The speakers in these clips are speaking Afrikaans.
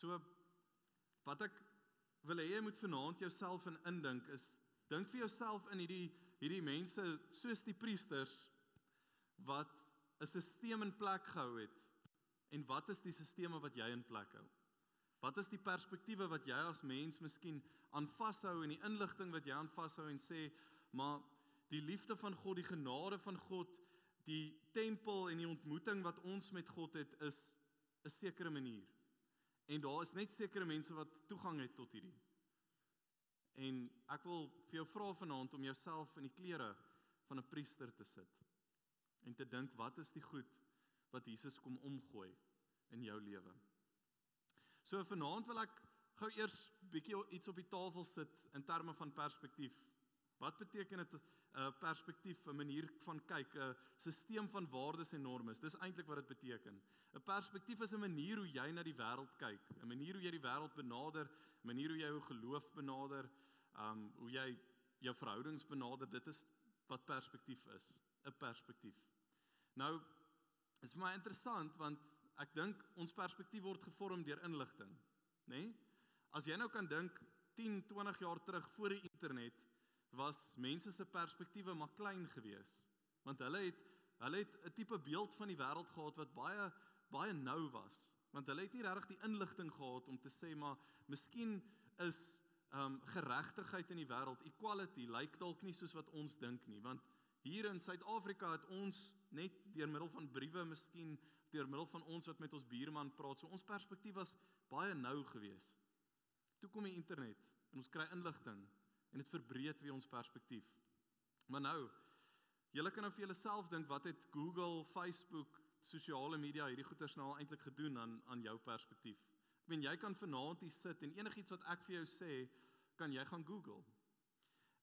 So wat ek wil hê jy moet vanaand jouself in indink is dink vir jouself in hierdie hierdie mense soos die priesters wat 'n stelsel in plek gehou het. En wat is die stelsels wat jy in plek hou? Wat is die perspektiewe wat jy as mens miskien aan vashou en die inligting wat jy aan vashou en sê, maar die liefde van God, die genade van God, die tempel en die ontmoeting wat ons met God het is 'n sekere manier. En daar is net sekere mense wat toegang het tot hierdie. En ek wil vir jou vra vanaand om jouself in die klere van 'n priester te sit en te dink wat is die goed wat Jesus kom omgooi in jou lewe. So vanaand wil ek gou eers bietjie iets op die tafel sit in terme van perspektief. Wat beteken dit 'n uh, perspektief, 'n manier van kyk, 'n stelsel van waardes en normes? Dis eintlik wat dit beteken. 'n Perspektief is 'n manier hoe jy na die wêreld kyk, 'n manier hoe jy die wêreld benader, 'n manier hoe jy jou geloof benader, um hoe jy jou verhoudings benader. Dit is wat perspektief is, 'n perspektief. Nou is vir my interessant want ek dink ons perspektief word gevorm deur inligting, nê? Nee? As jy nou kan dink 10, 20 jaar terug voor die internet was mense se perspektiewe maar klein geweest, want hulle het hulle het 'n tipe beeld van die wêreld gehad wat baie baie nou was, want hulle het nie regtig die inligting gehad om te sê maar miskien is um geregtigheid in die wêreld, equality lyk dalk nie soos wat ons dink nie, want hier in Suid-Afrika het ons net deur middel van briewe, miskien deur middel van ons wat met ons buurman praat, so ons perspektief was baie nou geweest. Toe kom die internet en ons kry inligting en dit verbreed weer ons perspektief. Maar nou, julle kan nou vir julleself dink wat het Google, Facebook, sosiale media hierdie goeters nou eintlik gedoen aan aan jou perspektief. Ek meen jy kan vanaand hier sit en enigiets wat ek vir jou sê, kan jy gaan Google.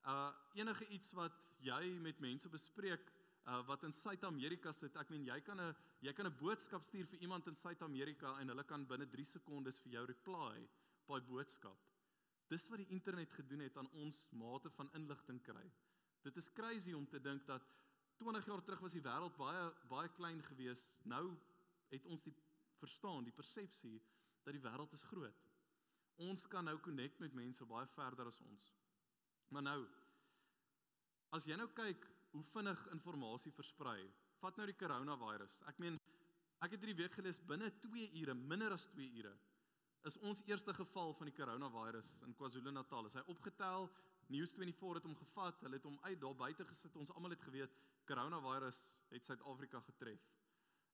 Uh enige iets wat jy met mense bespreek uh wat in Suid-Amerika sit. Ek meen jy kan 'n jy kan 'n boodskap stuur vir iemand in Suid-Amerika en hulle kan binne 3 sekondes vir jou reply op daai boodskap. Dis wat die internet gedoen het aan ons mate van inligting kry. Dit is crazy om te dink dat 20 jaar terug was die wêreld baie baie klein geweest. Nou het ons die verstaan, die persepsie dat die wêreld is groot. Ons kan nou connect met mense baie verder as ons. Maar nou as jy nou kyk hoe vinnig inligting versprei. Vat nou die coronavirus. Ek meen ek het hierdie week gelees binne 2 ure, minder as 2 ure, is ons eerste geval van die coronavirus in KwaZulu-Natal. Is hy opgetel? News24 het hom gevat. Hulle het hom uit daar buite gesit. Ons almal het geweet coronavirus het Suid-Afrika getref.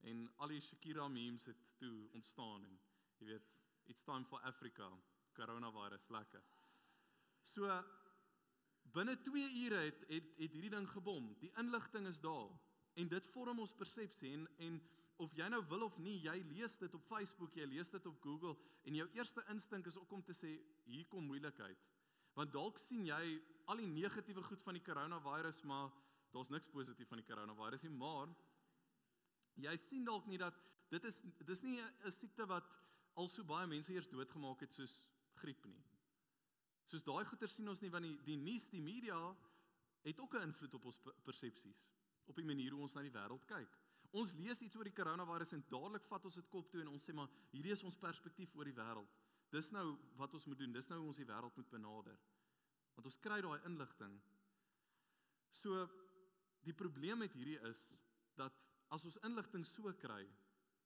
En al die Shakira memes het toe ontstaan en jy weet, it's time for Africa. Coronavirus lekker. So Binne 2 ure het het het hierdie ding gebom. Die inligting is daar en dit vorm ons persepsie en en of jy nou wil of nie, jy lees dit op Facebook, jy lees dit op Google en jou eerste instink is ook om te sê hier kom moeilikheid. Want dalk sien jy al die negatiewe goed van die coronavirus, maar daar's niks positief van die coronavirus nie, maar jy sien dalk nie dat dit is dis nie 'n siekte wat al so baie mense eers doodgemaak het soos griep nie. Soos daai goeie sien ons nie want die die nuus, die media het ook 'n invloed op ons persepsies, op die manier hoe ons na die wêreld kyk. Ons lees iets oor die coronavirus en dadelik vat ons dit kop toe en ons sê maar hierdie is ons perspektief oor die wêreld. Dis nou wat ons moet doen. Dis nou hoe ons die wêreld moet benader. Want ons kry daai inligting. So die probleem met hierdie is dat as ons inligting so kry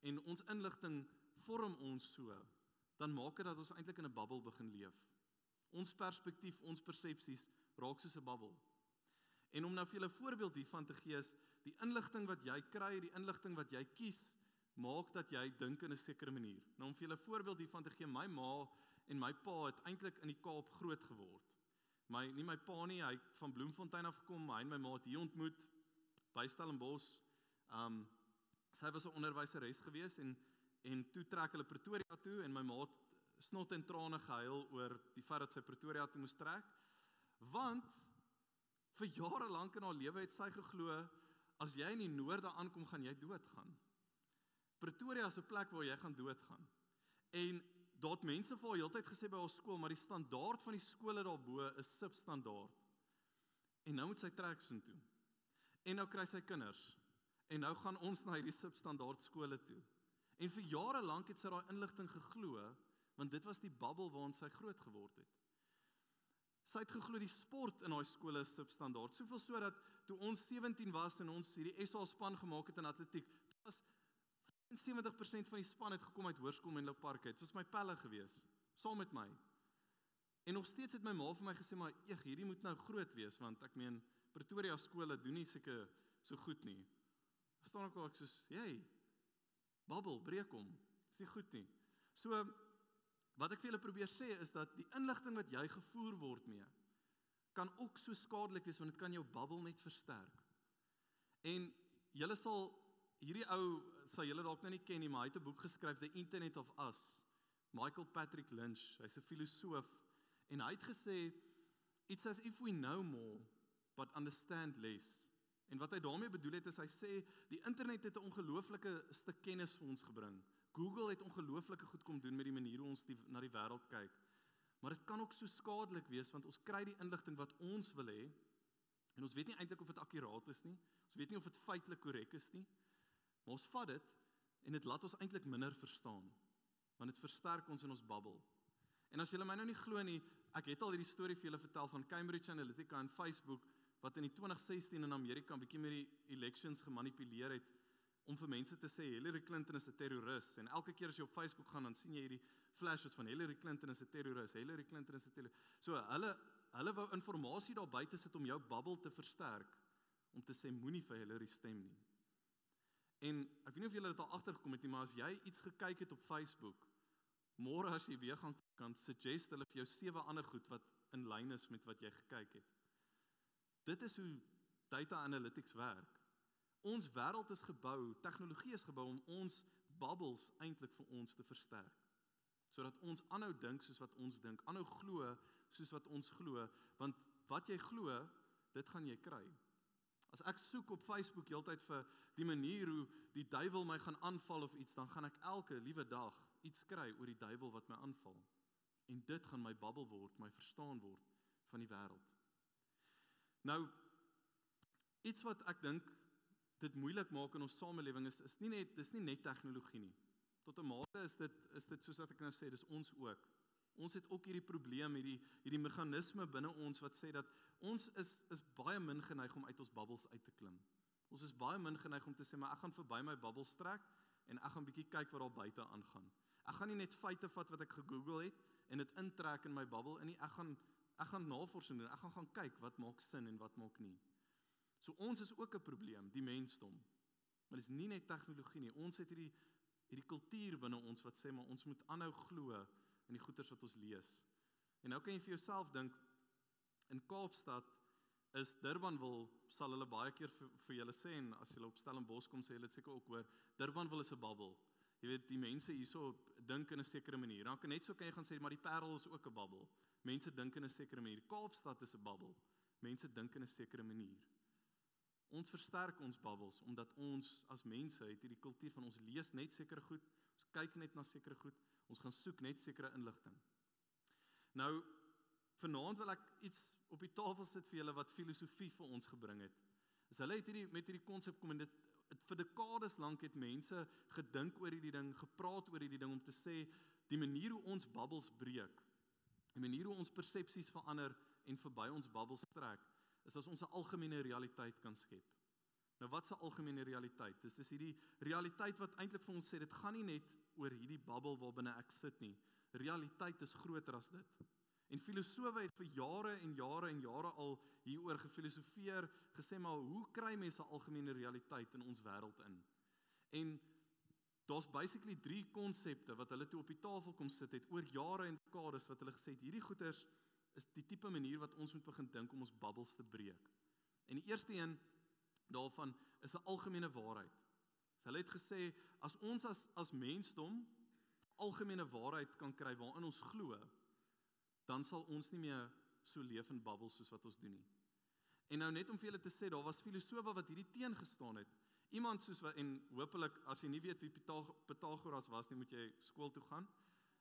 en ons inligting vorm ons so, dan maak dit dat ons eintlik in 'n bubbel begin leef. Ons perspektief, ons persepsies raak soos 'n bubbel. En om nou vir julle 'n voorbeeld hiervan te gee is die inligting wat jy kry, die inligting wat jy kies, maak dat jy dink in 'n sekere manier. Nou om vir julle 'n voorbeeld hiervan te gee, my ma en my pa het eintlik in die Kaap groot geword. My nie my pa nie, hy het van Bloemfontein af gekom, hy en my ma het hier ontmoet by Stellenbosch. Um sy was 'n onderwyseres gewees en en toe trek hulle Pretoria toe en my ma het snot en trane gehuil oor die feit dat sy Pretoria toe moes trek. Want vir jare lank in haar lewe het sy geglo as jy in die noorde aankom gaan jy doodgaan. Pretoria is 'n plek waar jy gaan doodgaan. En daar't mense vir haar heeltyd gesê by haar skool, maar die standaard van die skole daarbo is substandaard. En nou moet sy trek soheen toe. En nou kry sy kinders. En nou gaan ons na hierdie substandaard skole toe. En vir jare lank het sy daai inligting geglo want dit was die bubbel waarin sy groot geword het. Sy het geglo die sport in haar skole is substandaard. Soveel so dat toe ons 17 was en ons hierdie SA span gemaak het in atletiek, was 70% van die span het gekom uit Hoërskool Menlo Park uit. Was my pelle gewees, saam met my. En nog steeds het my ma vir my gesê maar eeg hierdie moet nou groot wees want ek meen Pretoria skole doen nie seker so goed nie. Staan ek ook soos, "Jy, babbel, breek hom. Dis nie goed nie." So wat ek vir julle probeer sê is dat die inligting wat jy gevoer word mee kan ook so skadelik wees want dit kan jou babbel net versterk. En julle sal hierdie ou sal julle dalk nou nie ken nie, maar hy het 'n boek geskryf, The Internet of Us. Michael Patrick Lynch, hy's 'n filosoof en hy het gesê it's as if we know more but understand less. En wat hy daarmee bedoel het is hy sê die internet het 'n ongelooflike stuk kennis vir ons gebring. Google het ongelooflike goed kom doen met die manier hoe ons die, na die wêreld kyk. Maar dit kan ook so skadelik wees want ons kry die inligting wat ons wil hê en ons weet nie eintlik of dit akkuraat is nie. Ons weet nie of dit feitelik korrek is nie. Maar ons vat dit en dit laat ons eintlik minder verstaan. Want dit versterk ons in ons babbel. En as julle my nou nie glo nie, ek het al hierdie storie vir julle vertel van Cambridge Analytica en Facebook wat in die 2016 in Amerika 'n bietjie met die elections gemanipuleer het om vir mense te sê Hillary Clinton is 'n terroris en elke keer as jy op Facebook gaan dan sien jy hierdie flashes van Hillary Clinton is 'n terroris, Hillary Clinton is 'n terroris. So hulle hulle wou inligting daar buite sit om jou babbel te versterk om te sê moenie vir Hillary stem nie. En ek weet nie of julle dit al agtergekom het nie, maar as jy iets gekyk het op Facebook, môre as jy weer gaan kan suggest hulle vir jou sewe ander goed wat in lyn is met wat jy gekyk het. Dit is hoe data analytics werk. Ons wêreld is gebou, tegnologie is gebou om ons bubbles eintlik vir ons te versterk. Sodat ons aanhou dink soos wat ons dink, aanhou glo soos wat ons glo, want wat jy glo, dit gaan jy kry. As ek soek op Facebook heeltyd vir die manier hoe die duiwel my gaan aanval of iets, dan gaan ek elke liewe dag iets kry oor die duiwel wat my aanval. En dit gaan my babbel word, my verstaan word van die wêreld. Nou iets wat ek dink dit moeilik maak in ons samelewing is is nie net dis nie net tegnologie nie. Tot 'n mate is dit is dit soos wat ek nou sê, dis ons ook. Ons het ook hierdie probleem, hierdie hierdie meganisme binne ons wat sê dat ons is is baie min geneig om uit ons bubbels uit te klim. Ons is baie min geneig om te sê maar ek gaan verby my bubbel strek en ek gaan bietjie kyk wat daar buite aangaan. Ek gaan nie net feite vat wat ek gegoogel het en dit intrek in my bubbel in nie. Ek gaan ek gaan navorsing doen. Ek gaan gaan kyk wat maak sin en wat maak nie. So ons is ook 'n probleem, die mensdom. Maar dis nie net tegnologie nie. Ons het hierdie hierdie kultuur binne ons wat sê maar ons moet aanhou glo in die goeders wat ons lees. En nou kan jy vir jouself dink in Kaapstad is Durbanville sal hulle baie keer vir, vir julle sê en as julle op Stellenbosch kom sê hulle dit seker ook hoor Durbanville is 'n bubbel. Jy weet die mense hierso dink in 'n sekere manier. Dan kan net so kan jy gaan sê maar die Parel is ook 'n bubbel. Mense dink in 'n sekere manier. Kaapstad is 'n bubbel. Mense dink in 'n sekere manier. Ons versterk ons bubbels omdat ons as mense het hierdie kultuur van ons lees net sekere goed, ons kyk net na sekere goed, Ons gaan soek net sekere inligting. Nou vanaand wil ek iets op die tafel sit vir julle wat filosofie vir ons gebring het. As hulle het hierdie met hierdie konsep kom en dit het vir dekades lank het mense gedink oor hierdie ding, gepraat oor hierdie ding om te sê die manier hoe ons bubbels breek, die manier hoe ons persepsies verander en verby ons bubbels trek, is as ons 'n algemene realiteit kan skep. Nou wat 'n algemene realiteit? Dis dis hierdie realiteit wat eintlik vir ons sê dit gaan nie net oor hierdie babbel waarbinne ek sit nie. Realiteit is groter as dit. En filosowe het vir jare en jare en jare al hieroor gefilosofeer, gesê maar hoe kry mense 'n algemene realiteit in ons wêreld in? En daar's basically drie konsepte wat hulle toe op die tafel kom sit het oor jare en dekades wat hulle gesê het hierdie goeters is die tipe manier wat ons moet begin dink om ons babbels te breek. En die eerste een daarvan is 'n algemene waarheid. So hulle het gesê as ons as as mensdom algemene waarheid kan kry waarin ons glo, dan sal ons nie meer so leef in bubbels soos wat ons doen nie. En nou net om vir julle te sê, daar was filosowe wat hierdie teen gestaan het. Iemand soos wat en hopelik as jy nie weet wie Pythagoras was nie, moet jy skool toe gaan.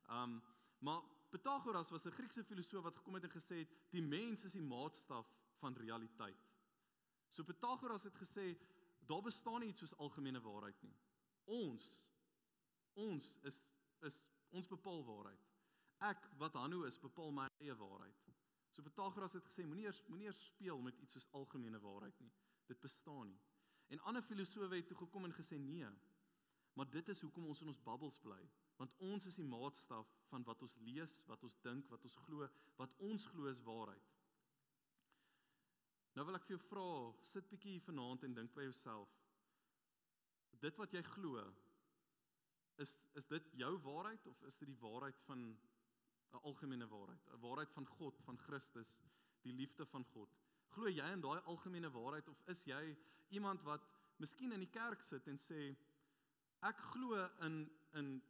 Um maar Pythagoras was 'n Griekse filosoof wat gekom het en gesê het die mens is die maatstaf van realiteit. So Pythagoras het gesê daar bestaan nie iets soos algemene waarheid nie. Ons ons is is ons bepaal waarheid. Ek wat Hanno is, bepaal my eie waarheid. So Pythagoras het gesê moenie eers moenie eers speel met iets soos algemene waarheid nie. Dit bestaan nie. En ander filosowe het toe gekom en gesê nee. Maar dit is hoekom ons in ons bubbels bly, want ons is die maatstaf van wat ons lees, wat ons dink, wat ons glo, wat ons glo is waarheid. Nou wil ek vir jou vra, sit bietjie hier vanaand en dink by jouself. Dit wat jy glo, is is dit jou waarheid of is dit die waarheid van 'n algemene waarheid, 'n waarheid van God, van Christus, die liefde van God? Glo jy in daai algemene waarheid of is jy iemand wat miskien in die kerk sit en sê ek glo in in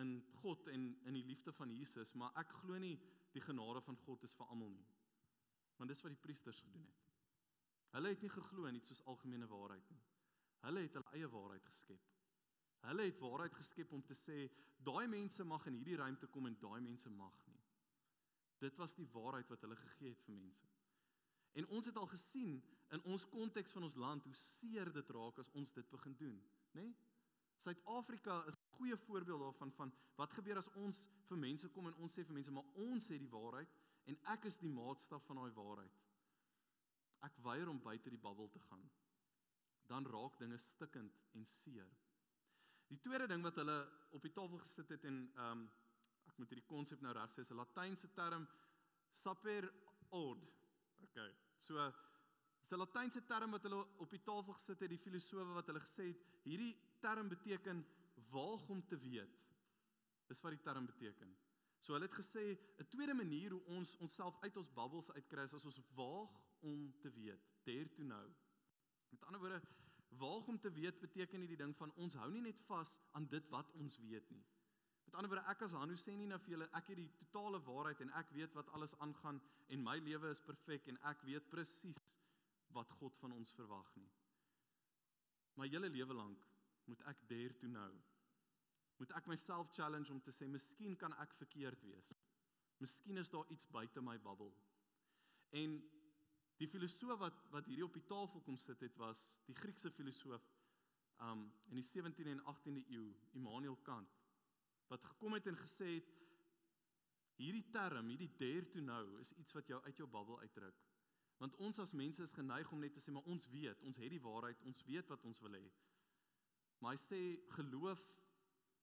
in God en in die liefde van Jesus, maar ek glo nie die genade van God is vir almal nie. Want dis wat die priesters gedoen het. Hulle het nie geglo in iets soos algemene waarheid nie. Hulle het hulle eie waarheid geskep. Hulle het waarheid geskep om te sê daai mense mag in hierdie ruimte kom en daai mense mag nie. Dit was die waarheid wat hulle gegee het vir mense. En ons het al gesien in ons konteks van ons land hoe seer dit raak as ons dit begin doen, nê? Nee? Suid-Afrika is goeie voorbeeld daarvan van wat gebeur as ons vir mense kom en ons sê vir mense maar ons het die waarheid en ek is die maatstaf van daai waarheid. Ek weier om buite die bubbel te gaan. Dan raak dinge stikkend en seer. Die tweede ding wat hulle op die tafel gesit het en ehm um, ek moet hierdie konsep nou reg sê, is 'n Latynse term saper od. Okay. So is 'n Latynse term wat hulle op die tafel gesit het, die filosowe wat hulle gesê het, hierdie term beteken waag om te weet. Dis wat die term beteken. So hulle het gesê 'n tweede manier hoe ons onsself uit ons bubbles uitkry is as ons waag om te weet, dare to know. Met ander woorde, waag om te weet beteken nie die ding van ons hou nie net vas aan dit wat ons weet nie. Met ander woorde, ek as Hanu sê nie nou vir julle ek het die totale waarheid en ek weet wat alles aangaan en my lewe is perfek en ek weet presies wat God van ons verwag nie. My hele lewe lank moet ek dare to know. Moet ek myself challenge om te sê miskien kan ek verkeerd wees. Miskien is daar iets buite my bubbel. En die filosoof wat wat hierdie op die tafel kom sit het was die Griekse filosoof um in die 17de en 18de eeu, Immanuel Kant, wat gekom het en gesê het hierdie term, hierdie dare to know is iets wat jou uit jou bubbel uitdruk. Want ons as mense is geneig om net te sê maar ons weet, ons het die waarheid, ons weet wat ons wil hê. Maar hy sê geloof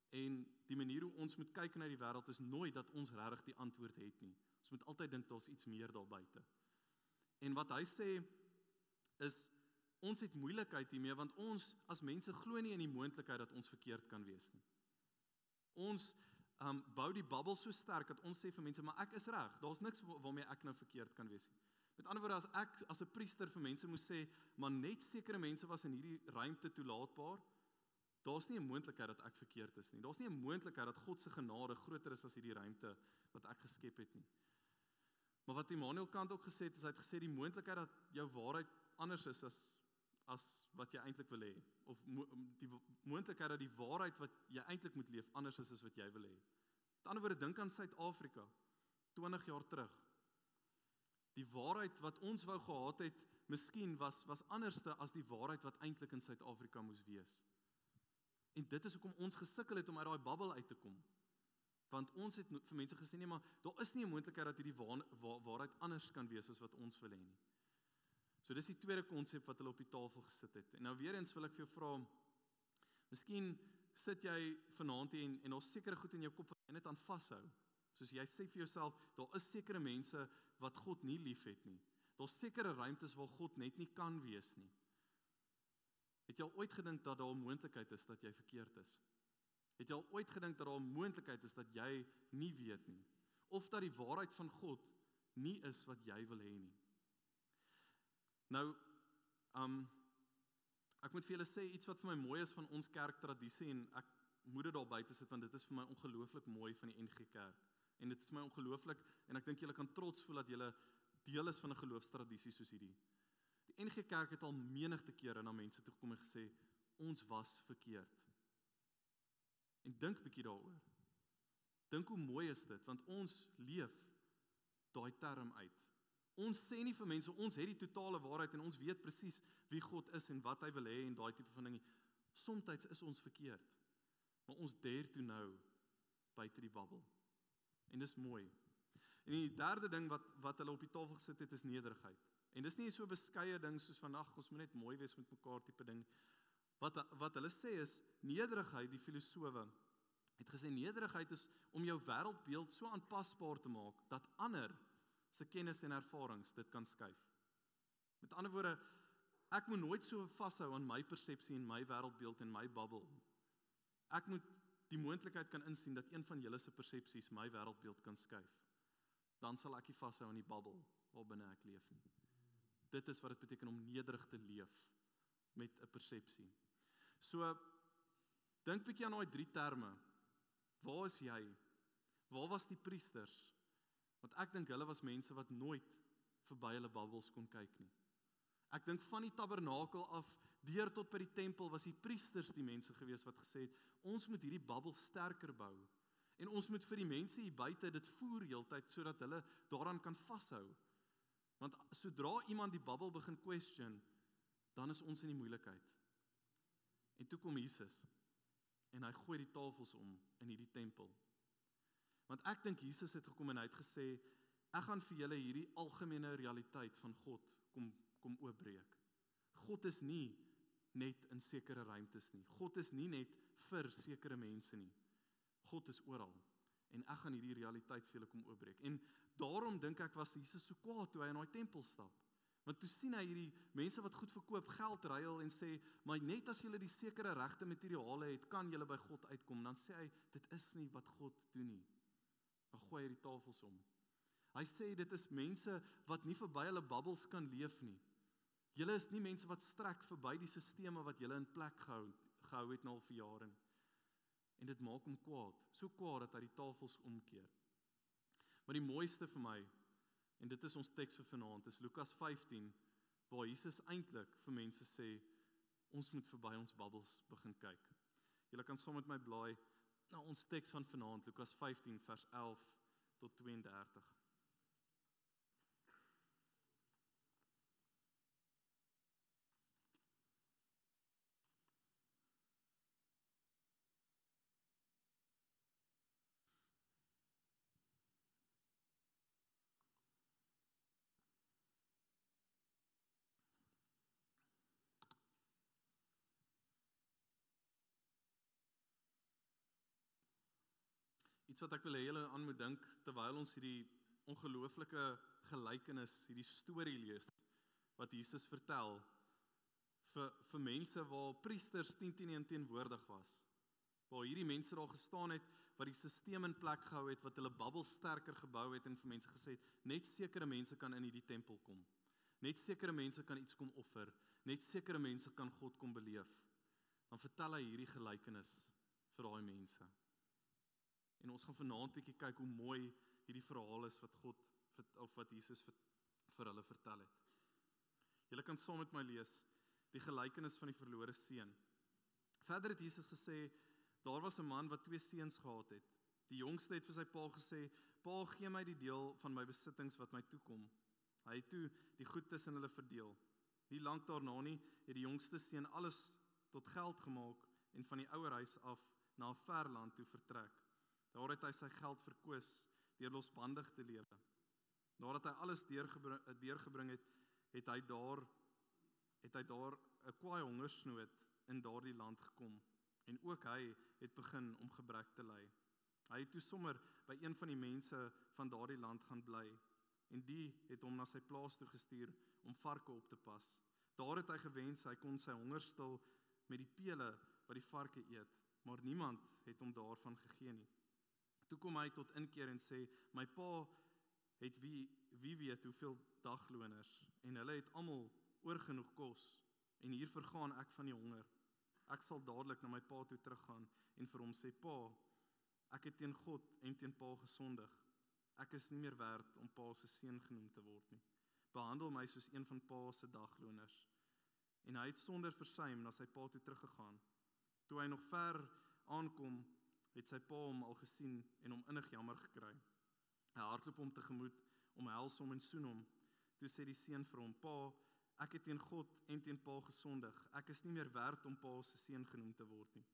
en die manier hoe ons moet kyk na die wêreld is nooit dat ons regtig die antwoord het nie. Ons moet altyd dink daar's iets meer daar buite. En wat hy sê is ons het moeilikheid hiermee want ons as mense glo nie in die moontlikheid dat ons verkeerd kan wees nie. Ons um bou die bubbel so sterk dat ons sê vir mense maar ek is reg. Daar's niks waarmee ek nou verkeerd kan wees nie. Met ander woorde as ek as 'n priester vir mense moes sê maar net sekere mense was in hierdie ruimte toelaatbaar, Daar's nie 'n moontlikheid dat ek verkeerd is nie. Daar's nie 'n moontlikheid dat God se genade groter is as hierdie ruimte wat ek geskep het nie. Maar wat Immanuel Kant ook gesê het, is hy het gesê die moontlikheid dat jou waarheid anders is as as wat jy eintlik wil hê of mo die moontlikheid dat die waarheid wat jy eintlik moet leef anders is as wat jy wil hê. Met ander woorde, dink aan Suid-Afrika 20 jaar terug. Die waarheid wat ons wou gehad het, miskien was was anderste as die waarheid wat eintlik in Suid-Afrika moes wees. En dit is hoekom ons gesukkel het om uit daai bubbel uit te kom. Want ons het vir mense gesê nee, maar daar is nie 'n moontlikheid dat hierdie waar, waar, waarheid anders kan wees as wat ons wil hê nie. So dis die tweede konsep wat hulle op die tafel gesit het. En nou weer eens wil ek vir jou vra, miskien sit jy vanaand hier en en daar's sekere goed in jou kop wat jy net aan vashou. Soos jy sê vir jouself, daar is sekere mense wat God nie liefhet nie. Daar's sekere ruimtes waar God net nie kan wees nie. Het jy al ooit gedink dat daar 'n moontlikheid is dat jy verkeerd is? Het jy al ooit gedink dat daar 'n moontlikheid is dat jy nie weet nie of dat die waarheid van God nie is wat jy wil hê nie? Nou, um ek moet vir julle sê iets wat vir my mooi is van ons kerktradisie en ek moet dit daar buite sit want dit is vir my ongelooflik mooi van die NG Kerk. En dit is my ongelooflik en ek dink julle kan trots voel dat julle deel is van 'n geloofstradisie soos hierdie. Die NG Kerk het al menigte kere na mense toe gekom en gesê ons was verkeerd. En dink bietjie daaroor. Dink hoe mooi is dit want ons leef daai term uit. Ons sê nie vir mense ons het die totale waarheid en ons weet presies wie God is en wat hy wil hê en daai tipe van ding. Somstyds is ons verkeerd. Maar ons dare to know buite die bubbel. En dis mooi. En die derde ding wat wat hulle op die tafel gesit het is nederigheid. En dis nie so 'n beskeie ding soos vandag ons moet net mooi wees met mekaar tipe ding. Wat wat hulle sê is nederigheid, die filosowe het gesê nederigheid is om jou wêreldbeeld so aanpasbaar te maak dat ander se kennis en ervarings dit kan skuif. Met ander woorde, ek moet nooit so vashou aan my persepsie en my wêreldbeeld en my bubbel. Ek moet die moontlikheid kan insien dat een van julle se persepsies my wêreldbeeld kan skuif. Dan sal ek nie vashou aan die bubbel waarbinne ek leef nie. Dit is wat dit beteken om nederig te leef met 'n persepsie. So dink bietjie aan daai drie terme. Waar is jy? Waar was die priesters? Want ek dink hulle was mense wat nooit verby hulle bubbels kon kyk nie. Ek dink van die tabernakel af deur tot by die tempel was die priesters die mense gewees wat gesê het ons moet hierdie bubbel sterker bou en ons moet vir die mense hier buite dit voer heeltyd sodat hulle daaraan kan vashou. Want sodra iemand die bubbel begin question, dan is ons in die moeilikheid. En toe kom Jesus en hy gooi die tafels om in hierdie tempel. Want ek dink Jesus het gekom en hy het gesê ek gaan vir julle hierdie algemene realiteit van God kom kom oopbreek. God is nie net in sekere ruimtes nie. God is nie net vir sekere mense nie. God is oral en ek gaan hierdie realiteit vir julle kom oopbreek. En daarom dink ek was Jesus so kwaad toe hy in daai tempel stap. Want toe sien hy hierdie mense wat goed verkoop, geld ruil en sê, "Maar net as julle die sekere regte materiale het, kan julle by God uitkom." Dan sê hy, "Dit is nie wat God doen nie." Dan gooi hy die tafels om. Hy sê dit is mense wat nie verby hulle bubbels kan leef nie. Julle is nie mense wat strek verby die stelsels wat julle in plek gehou gehou het nou al vir jare. En dit maak hom kwaad. So kwaad dat hy die tafels omkeer. Maar die mooiste vir my En dit is ons teks vir vanaand, is Lukas 15 waar Jesus eintlik vir mense sê ons moet verby ons bubbels begin kyk. Julle kan saam met my blaai na ons teks van vanaand Lukas 15 vers 11 tot 32. Iets wat ek wil hê julle aan moet dink terwyl ons hierdie ongelooflike gelykenis, hierdie storie lees wat Jesus vertel vir vir mense waar priesters 10 teen 1 teenwoordig was. Waar hierdie mense daar gestaan het wat die stelsel in plek gehou het wat hulle bubbel sterker gebou het en vir mense gesê het net sekere mense kan in hierdie tempel kom. Net sekere mense kan iets kom offer. Net sekere mense kan God kom beleef. Dan vertel hy hierdie gelykenis vir daai mense. En ons gaan vanaand bietjie kyk hoe mooi hierdie verhaal is wat God of wat Jesus vir, vir hulle vertel het. Julle kan saam met my lees die gelykenis van die verlore seun. Verder het Jesus gesê daar was 'n man wat twee seuns gehad het. Die jongste het vir sy pa gesê: "Pa, gee my die deel van my besittings wat my toekom." Hy het toe die goed tussen hulle verdeel. Nie lank daarna nie het die jongste seun alles tot geld gemaak en van die ouer huis af na 'n ver land toe vertrek. Daar het hy sy geld verkoos deur losbandig te lewe. Nadat hy alles deurgebring deurgebring het, het hy daar het hy daar 'n kwaai hongersnood in daardie land gekom en ook hy het begin om gebrek te ly. Hy het toe sommer by een van die mense van daardie land gaan bly en die het hom na sy plaas toe gestuur om varke op te pas. Daar het hy gewens hy kon sy honger stil met die pele wat die varke eet, maar niemand het hom daarvan gegee nie. Toe kom hy tot inkeer en sê: "My pa het wie wie weet hoeveel dagloners en hulle het almal oorgenoeg kos en hier vergaan ek van die honger. Ek sal dadelik na my pa toe teruggaan en vir hom sê: "Pa, ek het teen God en teen pa gesondig. Ek is nie meer werd om pa se seun genoem te word nie. Behandel my soos een van pa se dagloners." En hy het sonder versuim na sy pa toe teruggegaan. Toe hy nog ver aankom, het sy pa hom al gesien en hom innig jammer gekry. Hy hardloop hom tegemoet, omhels hom en soen hom. Toe sê die seun vir hom: "Pa, ek het teen God en teen pa gesondig. Ek is nie meer werd om pa se seun genoem te word nie."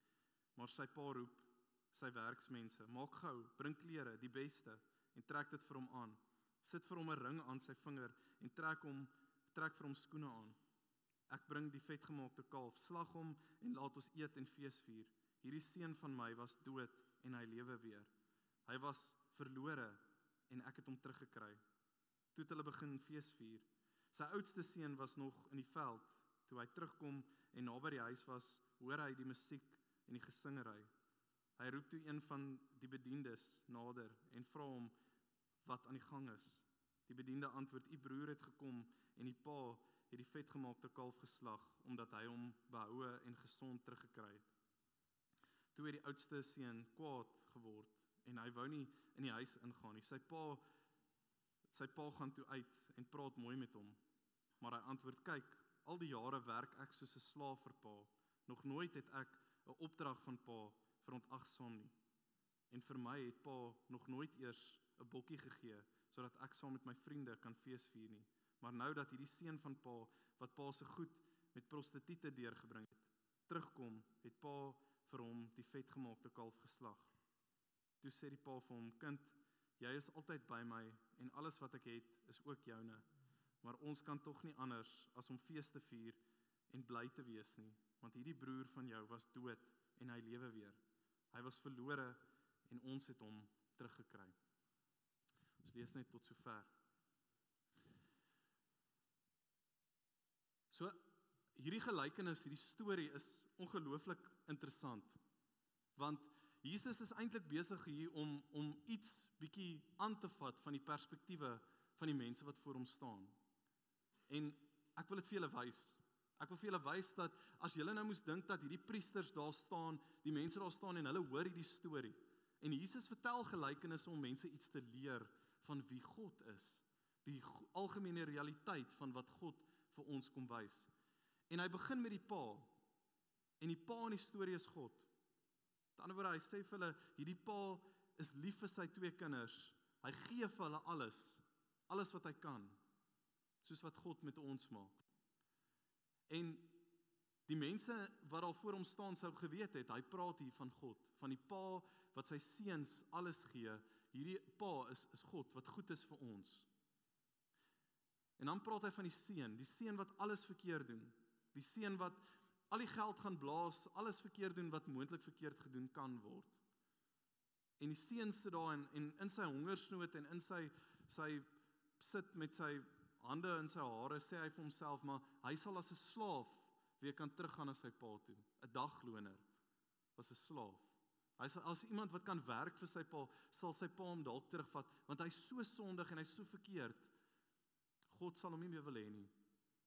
Maar sy pa roep: sy werksmense. Maak gou, bring klere, die beste en trek dit vir hom aan. Sit vir hom 'n ring aan sy vinger en trek hom trek vir hom skoene aan. Ek bring die vetgemaakte kalf, slag hom en laat ons eet en fees vier. Hierdie seun van my was dood en hy lewe weer. Hy was verlore en ek het hom teruggekry. Toe het hulle begin fees vier. Sy oudste seun was nog in die veld. Toe hy terugkom en naby die huis was, hoor hy die musiek en die gesingery. Hy roep toe een van die bedienis nader en vra hom wat aan die gang is. Die bediende antwoord: "U broer het gekom en die pa het die vetgemaakte kalf geslag omdat hy hom behoue en gesond teruggekry het." Toe het die oudste seun kwaad geword en hy wou nie in die huis ingaan nie. Sy pa sy pa gaan toe uit en praat mooi met hom. Maar hy antwoord: "Kyk, al die jare werk ek soos 'n slaaf vir pa. Nog nooit het ek 'n opdrag van pa verontagsaam nie. En vir my het pa nog nooit eers 'n bokkie gegee sodat ek saam met my vriende kan feesvier nie. Maar nou dat hierdie seun van pa wat pa se goed met prostituie deurgebring het, terugkom, het pa vir hom die vetgemaakte kalf geslag. Toe sê die pa vir hom: "Kind, jy is altyd by my en alles wat ek het is ook joune. Maar ons kan tog nie anders as om fees te vier en bly te wees nie, want hierdie broer van jou was dood en hy lewe weer." Hy was verlore en ons het hom teruggekry. Ons lees net tot sover. So hierdie gelykenis, hierdie storie is ongelooflik interessant. Want Jesus is eintlik besig hier om om iets bietjie aan te vat van die perspektiewe van die mense wat voor hom staan. En ek wil dit vir julle wys. Ek wil vir julle wys dat as julle nou moes dink dat hierdie priesters daar staan, die mense daar staan en hulle hoor hierdie storie. En Jesus vertel gelykenisse om mense iets te leer van wie God is, die algemene realiteit van wat God vir ons kom wys. En hy begin met die pa. En die pa in die storie is God. Aan die ander woorde, hy sê vir hulle, hierdie pa is lief vir sy twee kinders. Hy gee vir hulle alles, alles wat hy kan, soos wat God met ons maak. En die mense wat daar voor hom staan sou geweet het, hy praat hier van God, van die Pa wat sy seuns alles gee. Hierdie Pa is is God wat goed is vir ons. En dan praat hy van die seun, die seun wat alles verkeerd doen. Die seun wat al die geld gaan blaas, alles verkeerd doen wat moontlik verkeerd gedoen kan word. En die seun sit daar en, en in sy hongersnood en in sy sy sit met sy hande in sy hare sê hy vir homself maar hy sal as 'n slaaf weer kan teruggaan na sy pa toe. 'n dagloner was 'n slaaf. Hy sê as iemand wat kan werk vir sy pa sal sy pa hom dalk terugvat want hy's so sondig en hy's so verkeerd. God sal hom nie meer wil hê nie.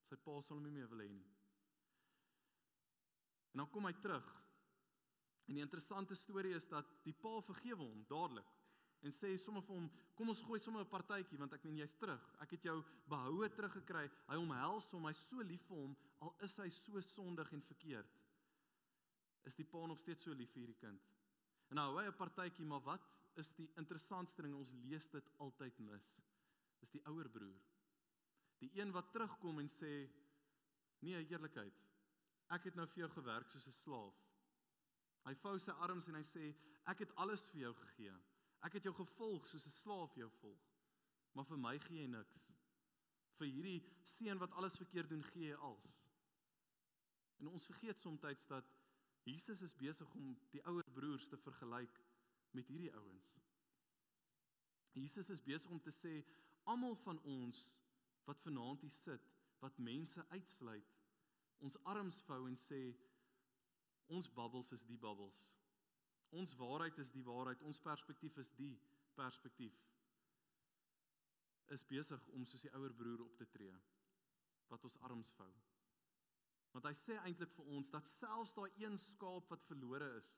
Sy pa sal hom nie meer wil hê nie en dan kom hy terug en die interessante storie is dat die pa vergewe hom dadelik en sê sommer vir hom kom ons gooi sommer 'n partytjie want ek meen jy's terug. Ek het jou behoue teruggekry. Hy omhels hom, hy's so lief vir hom al is hy so sondig en verkeerd. Is die pa nog steeds so lief vir hierdie kind? En nou hy 'n partytjie, maar wat is die interessantste ding ons lees dit altyd mis? Is die ouer broer. Die een wat terugkom en sê nee, eerlikheid. Ek het nou vir jou gewerk soos 'n slaaf. Hy vou sy arms en hy sê ek het alles vir jou gegee. Ek het jou gevolg soos 'n slaaf jou volg. Maar vir my gee jy niks. Vir hierdie seun wat alles verkeerd doen, gee jy als. En ons vergeet soms dat Jesus is besig om die ouer broers te vergelyk met hierdie ouens. Jesus is besig om te sê almal van ons wat vanaand hier sit, wat mense uitsluit, ons arms vou en sê ons babbels is die babbels. Ons waarheid is die waarheid, ons perspektief is die perspektief. Is besig om soos die ouer broer op te tree wat ons arms vou. Want hy sê eintlik vir ons dat selfs daai een skaap wat verlore is,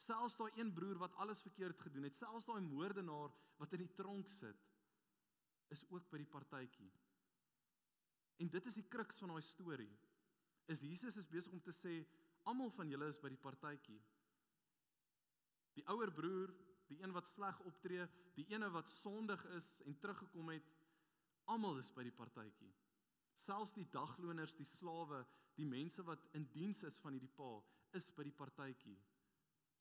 selfs daai een broer wat alles verkeerd gedoen het, selfs daai moordenaar wat in die tronk sit, is ook by die partytjie. En dit is die kruks van daai storie. Is Jesus is besig om te sê almal van julle is by die partytjie. Die ouer broer, die een wat sleg optree, die ene wat sondig is en teruggekom het, almal is by die partytjie. Selfs die dagloners, die slawe, die mense wat in diens is van hierdie pa, is by die partytjie.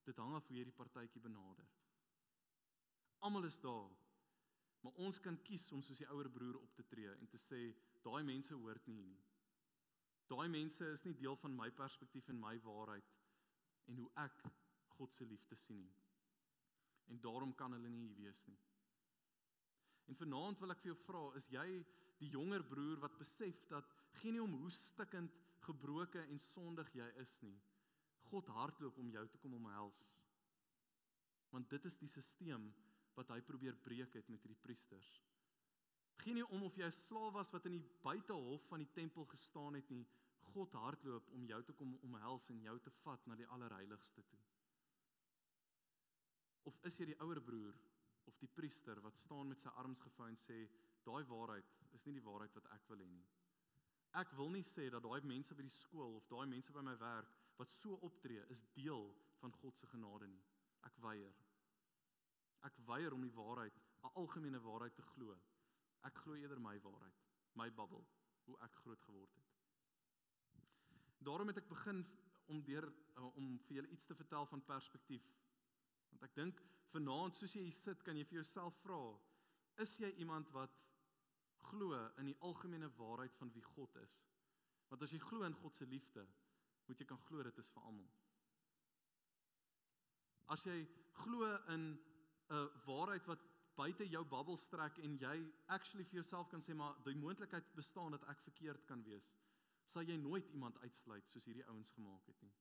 Dit hang af hoe jy die partytjie benader. Almal is daar. Maar ons kan kies om soos die ouer broer op te tree en te sê daai mense hoort nie hier nie. Daai mense is nie deel van my perspektief en my waarheid en hoe ek God se liefde sien nie. En daarom kan hulle nie hier wees nie. En vanaand wil ek vir jou vra, is jy die jonger broer wat besef dat geen nie om hoe stikkend gebroke en sondig jy is nie. God hardloop om jou te kom omhels. Want dit is die stelsel wat hy probeer breek het met hierdie priesters. Geen nie om of jy 'n slaaf was wat in die buitehof van die tempel gestaan het nie. God hardloop om jou te kom omhels en jou te vat na die allerheiligste toe. Of is jy die ouer broer of die priester wat staan met sy arms gevou en sê daai waarheid is nie die waarheid wat ek wil hê nie. Ek wil nie sê dat daai mense by die skool of daai mense by my werk wat so optree is deel van God se genade nie. Ek weier. Ek weier om die waarheid, 'n algemene waarheid te glo. Ek glo eerder my waarheid, my bubbel, hoe ek groot geword het. Daarom het ek begin om deur uh, om vir julle iets te vertel van perspektief. Want ek dink vanaand soos jy hier sit, kan jy vir jouself vra, is jy iemand wat glo in die algemene waarheid van wie God is? Want as jy glo in God se liefde, moet jy kan glo dit is vir almal. As jy glo in 'n waarheid wat buite jou bubbel strek en jy actually vir jouself kan sê maar die moontlikheid bestaan dat ek verkeerd kan wees, sal jy nooit iemand uitsluit soos hierdie ouens gemaak het nie.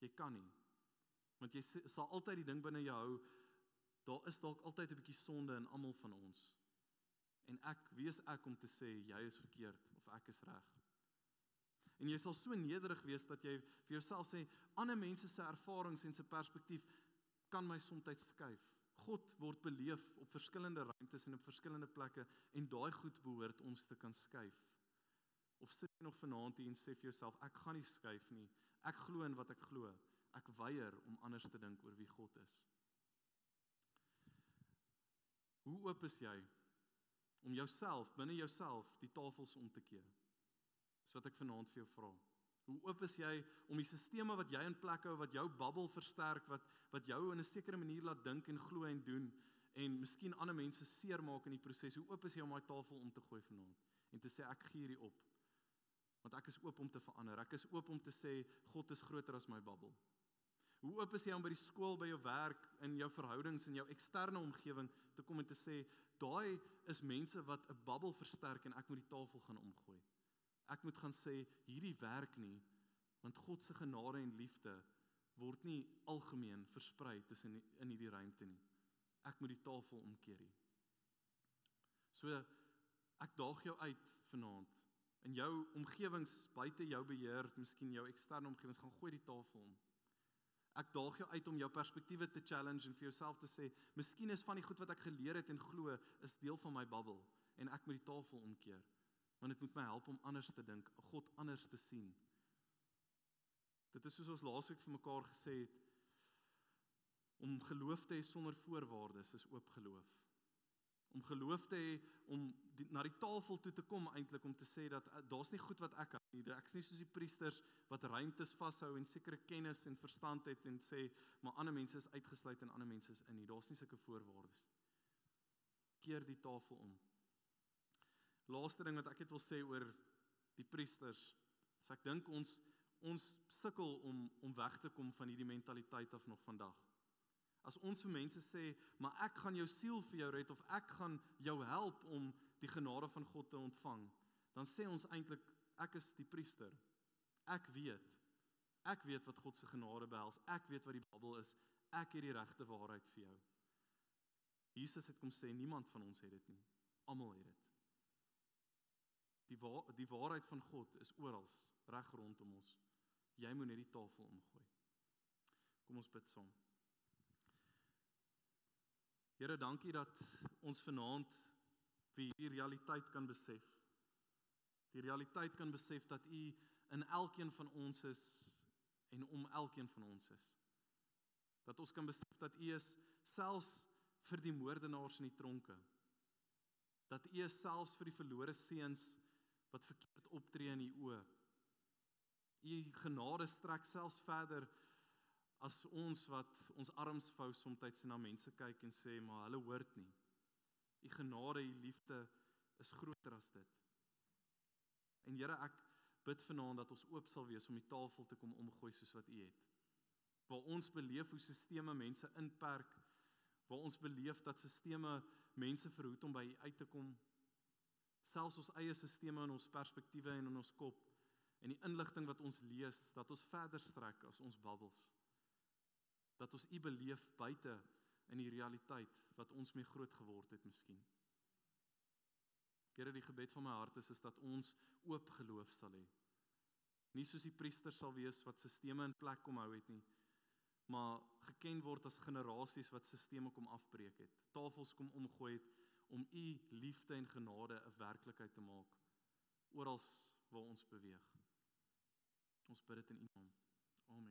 Jy kan nie. Want jy sal altyd die ding binne jou hou. Daar is dalk altyd 'n bietjie sonde in almal van ons. En ek wees ek om te sê jy is verkeerd of ek is reg. En jy sal so nederig wees dat jy vir jouself sê ander mense se ervarings en se perspektief kan my soms skuif. God word beleef op verskillende ruimtes en op verskillende plekke en daai goed behoort ons te kan skuif. Of sit jy nog vanaand hier en sê vir jouself ek gaan nie skuif nie. Ek glo in wat ek glo. Ek weier om anders te dink oor wie God is. Hoe oop is jy om jouself binne jouself die tafels om te keer? Dis wat ek vanaand vir jou vra. Hoe oop is jy om die stelsels wat jy in plek hou wat jou bubbel versterk wat wat jou in 'n sekere manier laat dink en glo en doen en miskien ander mense seermaak in die proses. Hoe oop is jy om daai tafel om te gooi vanaand en te sê ek gee hierdie op? Want ek is oop om te verander. Ek is oop om te sê God is groter as my bubbel. Hoe oop is jy om by die skool, by jou werk, in jou verhoudings en jou eksterne omgewing te kom en te sê daai is mense wat 'n bubbel versterk en ek moet die tafel gaan omgooi. Ek moet gaan sê hierdie werk nie want God se genade en liefde word nie algemeen versprei tussen in hierdie ruimte nie. Ek moet die tafel omkeer hier. So ek daag jou uit vanaand in jou omgewings buite jou beheer, miskien jou eksterne omgewings gaan gooi die tafel om. Ek daag jou uit om jou perspektiewe te challenge en vir jouself te sê, miskien is van die goed wat ek geleer het en glo is deel van my bubbel en ek moet die tafel omkeer want dit moet my help om anders te dink, God anders te sien. Dit is soos ons laasweek vir mekaar gesê het om geloof te hê sonder voorwaardes is oop geloof. Om geloof te hê om die, na die tafel toe te kom eintlik om te sê dat uh, daar's nie goed wat ek kan nie. Ek's nie soos die priesters wat ruimtes vashou en sekere kennis en verstand het en sê maar ander mense is uitgesluit en ander mense is in nie. Daar's nie sulke voorwaardes nie. Keer die tafel om laaste ding wat ek het wil sê oor die priesters. As ek dink ons ons sukkel om om weg te kom van hierdie mentaliteit af nog vandag. As ons vir mense sê, "Maar ek gaan jou siel vir jou red of ek gaan jou help om die genade van God te ontvang," dan sê ons eintlik ek is die priester. Ek weet. Ek weet wat God se genade behels. Ek weet wat die Bybel is. Ek het die regte waarheid vir jou. Jesus het kom sê niemand van ons het dit nie. Almal het dit. Die wa die waarheid van God is oral reg rondom ons. Jy moet net die tafel omgooi. Kom ons bid saam. Here, dankie dat ons vanaand vir hierdie realiteit kan besef. Die realiteit kan besef dat U in elkeen van ons is en om elkeen van ons is. Dat ons kan besef dat U is selfs vir die moordenaars in die tronke. Dat U is selfs vir die verlore seuns wat verkeerd optree in u oë. U genade strek selfs verder as ons wat ons arms vou soms na mense kyk en sê maar hulle hoort nie. U genade, u liefde is groter as dit. En Here, ek bid vanaand dat ons oop sal wees om die tafel te kom omgooi soos wat u het. Waar ons beleef hoe sisteme mense inperk, waar ons beleef dat sisteme mense verhoed om by u uit te kom. Selfs ons eie sisteme en ons perspektiewe en in ons kop en die inligting wat ons lees dat ons verder strek as ons babbels dat ons u beleef buite in die realiteit wat ons mee groot geword het miskien. Here die gebed van my hart is is dat ons oop geloof sal hê. Nie soos die priesters sal wees wat sisteme in plek kom hou het nie, maar geken word as generasies wat sisteme kom afbreek het. Tafels kom omgooi het om u liefde en genade 'n werklikheid te maak oral waar ons beweeg. Ons bid dit in U naam. Amen.